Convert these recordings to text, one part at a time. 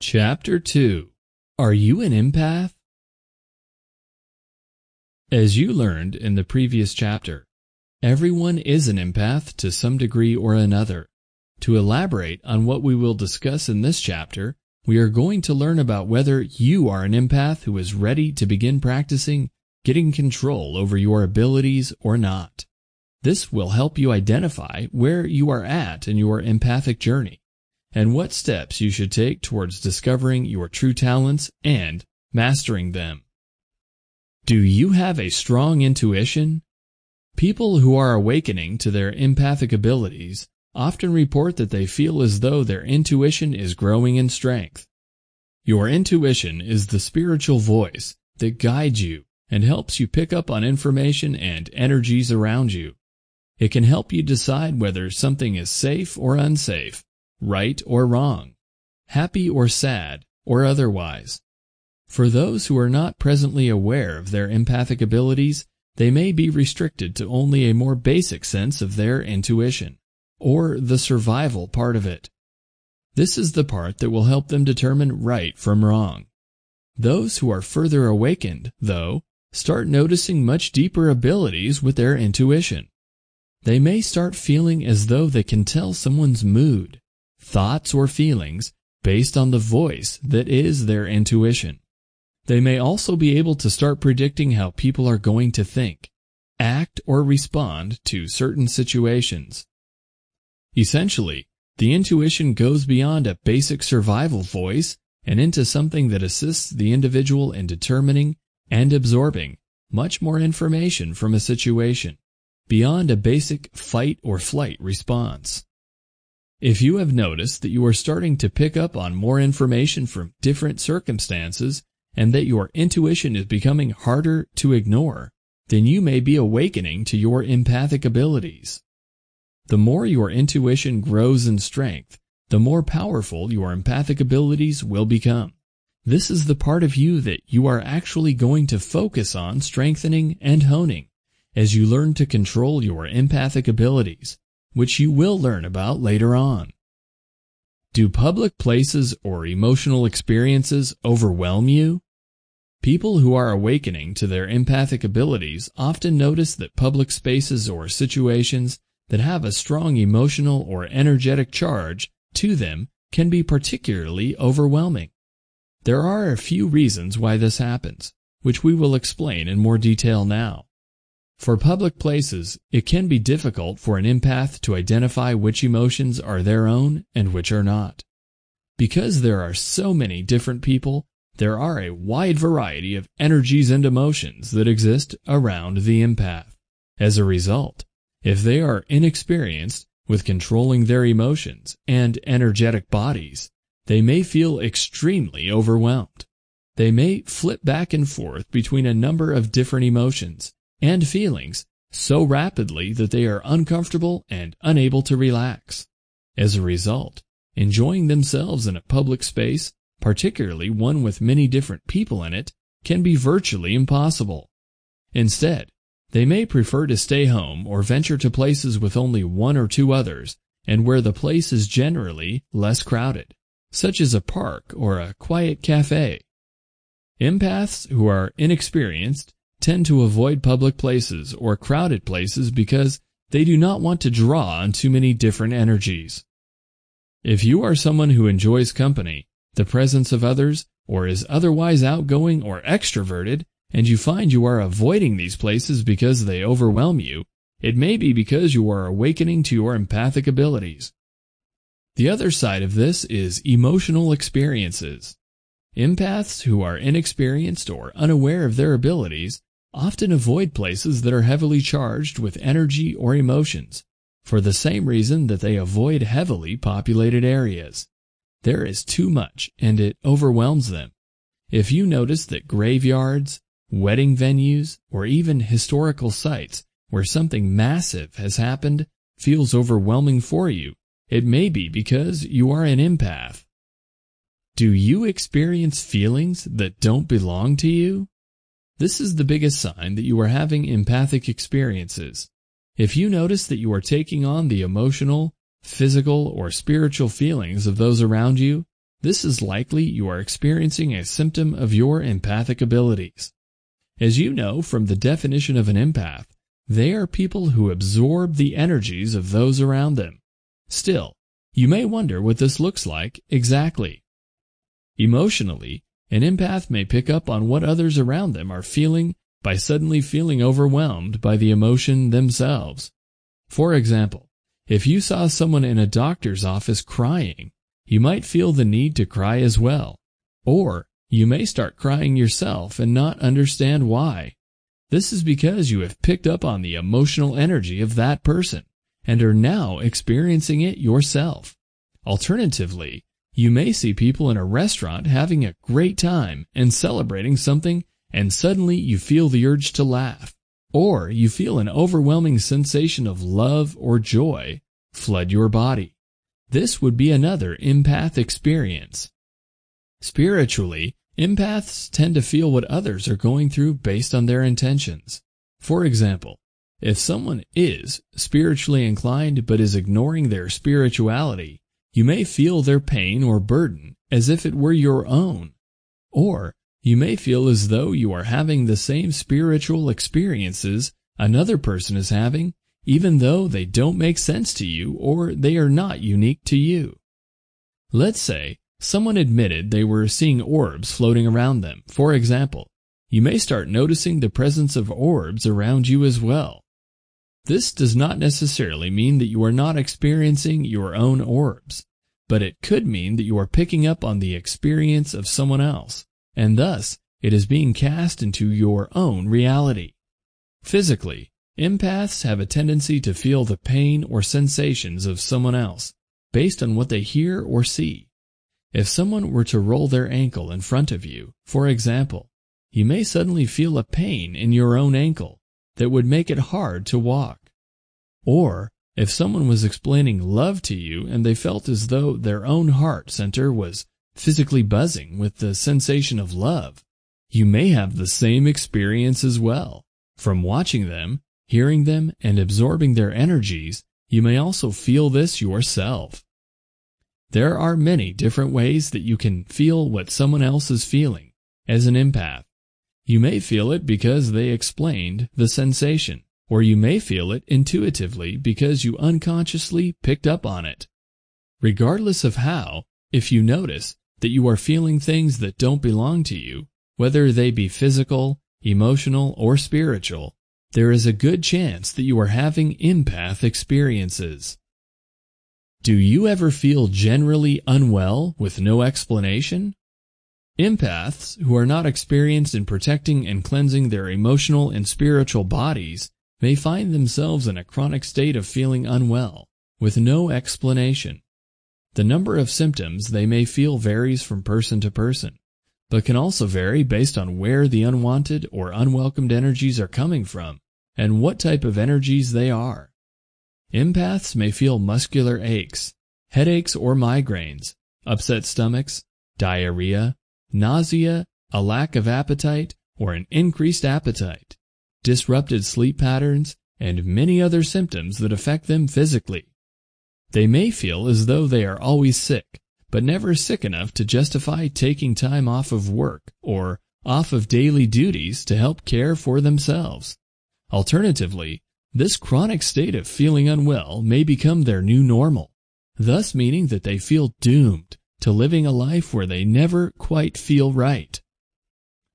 Chapter 2 Are You an Empath? As you learned in the previous chapter, everyone is an empath to some degree or another. To elaborate on what we will discuss in this chapter, we are going to learn about whether you are an empath who is ready to begin practicing getting control over your abilities or not. This will help you identify where you are at in your empathic journey and what steps you should take towards discovering your true talents and mastering them. Do you have a strong intuition? People who are awakening to their empathic abilities often report that they feel as though their intuition is growing in strength. Your intuition is the spiritual voice that guides you and helps you pick up on information and energies around you. It can help you decide whether something is safe or unsafe right or wrong, happy or sad, or otherwise. For those who are not presently aware of their empathic abilities, they may be restricted to only a more basic sense of their intuition, or the survival part of it. This is the part that will help them determine right from wrong. Those who are further awakened, though, start noticing much deeper abilities with their intuition. They may start feeling as though they can tell someone's mood, thoughts or feelings based on the voice that is their intuition. They may also be able to start predicting how people are going to think, act, or respond to certain situations. Essentially, the intuition goes beyond a basic survival voice and into something that assists the individual in determining and absorbing much more information from a situation, beyond a basic fight or flight response. If you have noticed that you are starting to pick up on more information from different circumstances and that your intuition is becoming harder to ignore, then you may be awakening to your empathic abilities. The more your intuition grows in strength, the more powerful your empathic abilities will become. This is the part of you that you are actually going to focus on strengthening and honing as you learn to control your empathic abilities which you will learn about later on. Do public places or emotional experiences overwhelm you? People who are awakening to their empathic abilities often notice that public spaces or situations that have a strong emotional or energetic charge to them can be particularly overwhelming. There are a few reasons why this happens, which we will explain in more detail now. For public places, it can be difficult for an empath to identify which emotions are their own and which are not. Because there are so many different people, there are a wide variety of energies and emotions that exist around the empath. As a result, if they are inexperienced with controlling their emotions and energetic bodies, they may feel extremely overwhelmed. They may flip back and forth between a number of different emotions and feelings so rapidly that they are uncomfortable and unable to relax. As a result, enjoying themselves in a public space, particularly one with many different people in it, can be virtually impossible. Instead, they may prefer to stay home or venture to places with only one or two others and where the place is generally less crowded, such as a park or a quiet cafe. Empaths who are inexperienced tend to avoid public places or crowded places because they do not want to draw on too many different energies. If you are someone who enjoys company, the presence of others, or is otherwise outgoing or extroverted, and you find you are avoiding these places because they overwhelm you, it may be because you are awakening to your empathic abilities. The other side of this is emotional experiences. Empaths who are inexperienced or unaware of their abilities often avoid places that are heavily charged with energy or emotions, for the same reason that they avoid heavily populated areas. There is too much, and it overwhelms them. If you notice that graveyards, wedding venues, or even historical sites where something massive has happened feels overwhelming for you, it may be because you are an empath. Do you experience feelings that don't belong to you? This is the biggest sign that you are having empathic experiences. If you notice that you are taking on the emotional, physical, or spiritual feelings of those around you, this is likely you are experiencing a symptom of your empathic abilities. As you know from the definition of an empath, they are people who absorb the energies of those around them. Still, you may wonder what this looks like exactly. Emotionally, an empath may pick up on what others around them are feeling by suddenly feeling overwhelmed by the emotion themselves. For example, if you saw someone in a doctor's office crying, you might feel the need to cry as well. Or you may start crying yourself and not understand why. This is because you have picked up on the emotional energy of that person and are now experiencing it yourself. Alternatively, you may see people in a restaurant having a great time and celebrating something and suddenly you feel the urge to laugh, or you feel an overwhelming sensation of love or joy flood your body. This would be another empath experience. Spiritually, empaths tend to feel what others are going through based on their intentions. For example, if someone is spiritually inclined but is ignoring their spirituality, you may feel their pain or burden as if it were your own. Or you may feel as though you are having the same spiritual experiences another person is having, even though they don't make sense to you or they are not unique to you. Let's say someone admitted they were seeing orbs floating around them. For example, you may start noticing the presence of orbs around you as well. This does not necessarily mean that you are not experiencing your own orbs, but it could mean that you are picking up on the experience of someone else and thus it is being cast into your own reality. Physically, empaths have a tendency to feel the pain or sensations of someone else based on what they hear or see. If someone were to roll their ankle in front of you, for example, you may suddenly feel a pain in your own ankle that would make it hard to walk. Or, if someone was explaining love to you and they felt as though their own heart center was physically buzzing with the sensation of love. You may have the same experience as well. From watching them, hearing them, and absorbing their energies, you may also feel this yourself. There are many different ways that you can feel what someone else is feeling as an empath. You may feel it because they explained the sensation, or you may feel it intuitively because you unconsciously picked up on it. Regardless of how, if you notice, that you are feeling things that don't belong to you, whether they be physical, emotional, or spiritual, there is a good chance that you are having empath experiences. Do you ever feel generally unwell with no explanation? Empaths who are not experienced in protecting and cleansing their emotional and spiritual bodies may find themselves in a chronic state of feeling unwell, with no explanation. The number of symptoms they may feel varies from person to person, but can also vary based on where the unwanted or unwelcomed energies are coming from and what type of energies they are. Empaths may feel muscular aches, headaches or migraines, upset stomachs, diarrhea, nausea, a lack of appetite or an increased appetite, disrupted sleep patterns, and many other symptoms that affect them physically. They may feel as though they are always sick, but never sick enough to justify taking time off of work or off of daily duties to help care for themselves. Alternatively, this chronic state of feeling unwell may become their new normal, thus meaning that they feel doomed to living a life where they never quite feel right.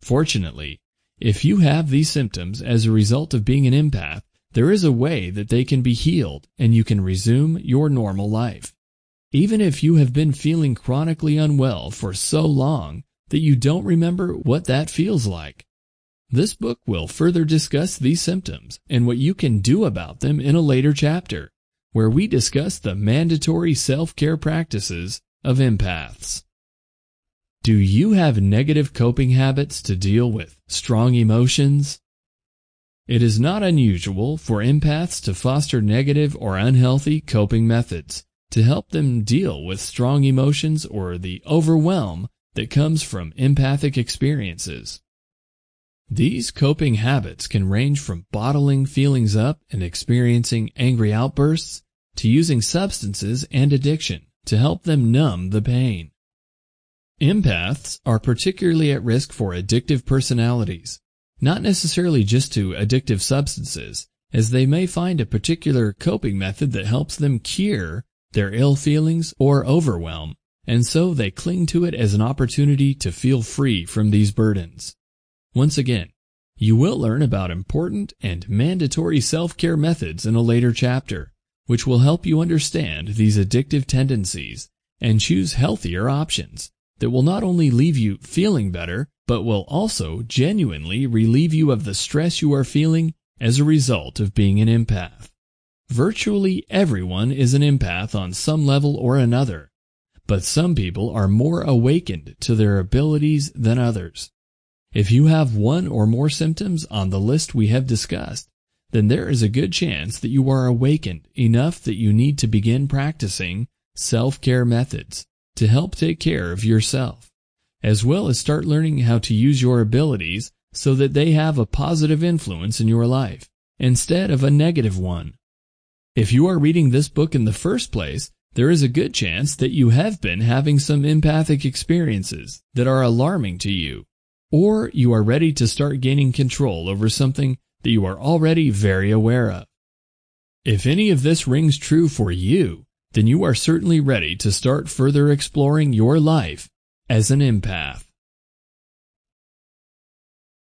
Fortunately, if you have these symptoms as a result of being an empath, there is a way that they can be healed and you can resume your normal life. Even if you have been feeling chronically unwell for so long that you don't remember what that feels like. This book will further discuss these symptoms and what you can do about them in a later chapter, where we discuss the mandatory self-care practices of empaths. Do you have negative coping habits to deal with strong emotions? It is not unusual for empaths to foster negative or unhealthy coping methods to help them deal with strong emotions or the overwhelm that comes from empathic experiences. These coping habits can range from bottling feelings up and experiencing angry outbursts to using substances and addiction to help them numb the pain. Empaths are particularly at risk for addictive personalities, not necessarily just to addictive substances, as they may find a particular coping method that helps them cure their ill feelings or overwhelm, and so they cling to it as an opportunity to feel free from these burdens. Once again, you will learn about important and mandatory self-care methods in a later chapter, which will help you understand these addictive tendencies and choose healthier options that will not only leave you feeling better, but will also genuinely relieve you of the stress you are feeling as a result of being an empath. Virtually everyone is an empath on some level or another, but some people are more awakened to their abilities than others. If you have one or more symptoms on the list we have discussed, then there is a good chance that you are awakened enough that you need to begin practicing self-care methods to help take care of yourself, as well as start learning how to use your abilities so that they have a positive influence in your life instead of a negative one. If you are reading this book in the first place, there is a good chance that you have been having some empathic experiences that are alarming to you, or you are ready to start gaining control over something that you are already very aware of. If any of this rings true for you, then you are certainly ready to start further exploring your life as an empath.